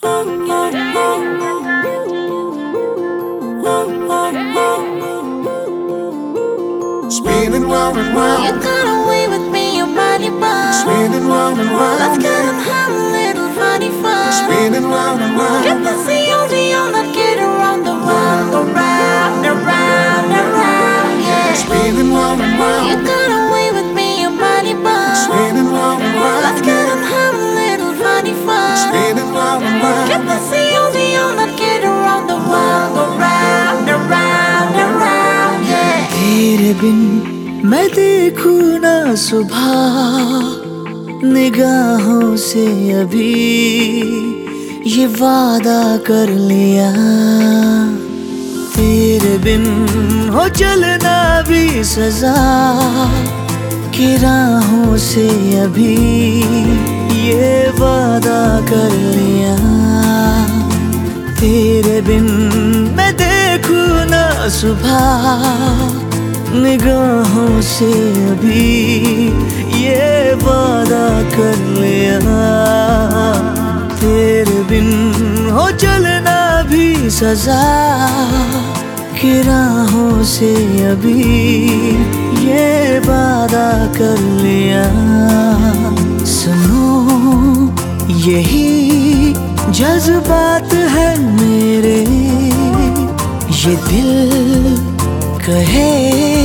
Spinning round and round. You got away with me, your body bomb. Spinning round and round. Let's get a little funny fun. Spinning round and round. बिन मैं देखूँ ना सुबह, निगाहों से अभी ये वादा कर लिया। तेरे बिन हो चलना भी सजा, की राहों से अभी ये वादा कर लिया। तेरे बिन मैं देखूँ ना सुबह निगाहों से अभी ये वादा कर लिया तेरे बिन हो चलना भी सजा। की राहों से अभी ये वादा कर लिया। सुनो, यही जज्बात है मेरे। ये दिल कहे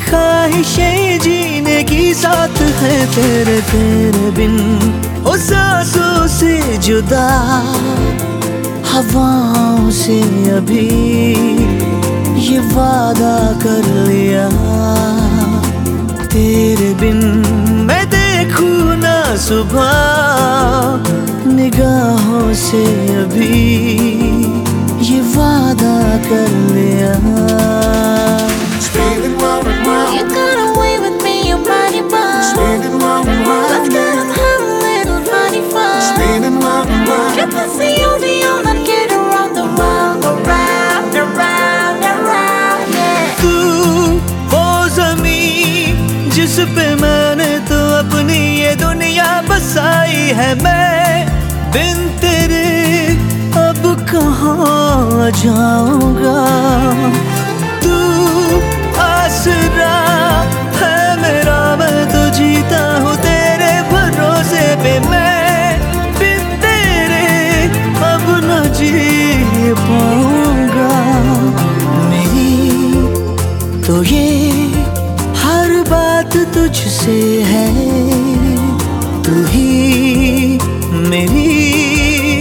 ख्वाहिशें जीने की साथ है तेरे तेरे बिन। ओ सांसों से जुदा, हवाओं से अभी। ये वादा कर लिया तेरे बिन। मैं देखूँ ना सुबह, निगाहों से अभी। ये वादा कर लिया है मैं बिन तेरे अब कहाँ जाऊँगा? मेरी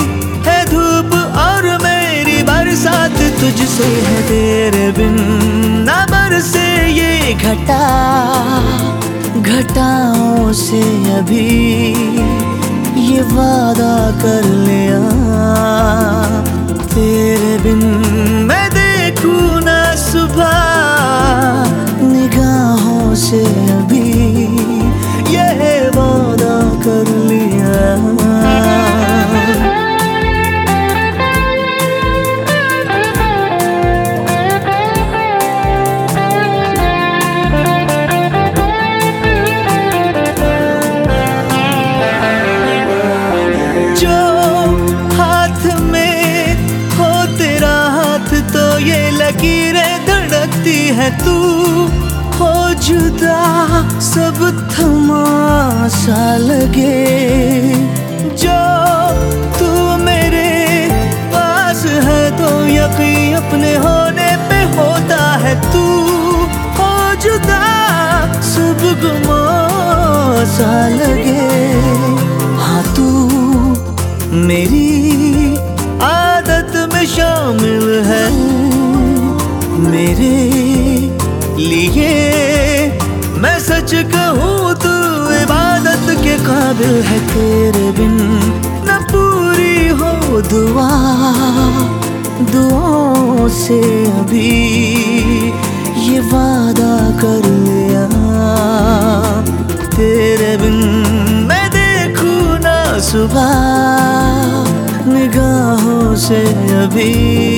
है धूप और मेरी बरसात, तुझसे है तेरे बिन नबर से ये घटा। घटाओं से अभी ये वादा कर लिया। तेरे बिन मैं है तू हो जुदा सब थमासा लगे। जो तू मेरे पास है तो यकीन अपने होने पे होता है तू हो जुदा सब गुमासा लगे। हाँ तू मेरी आदत में शामिल है। सच कहूँ तू इबादत के काबिल है तेरे बिन। न पूरी हो दुआ, दुआओं से अभी। ये वादा कर लिया तेरे बिन। मैं देखूँ ना सुबह, निगाहों से अभी।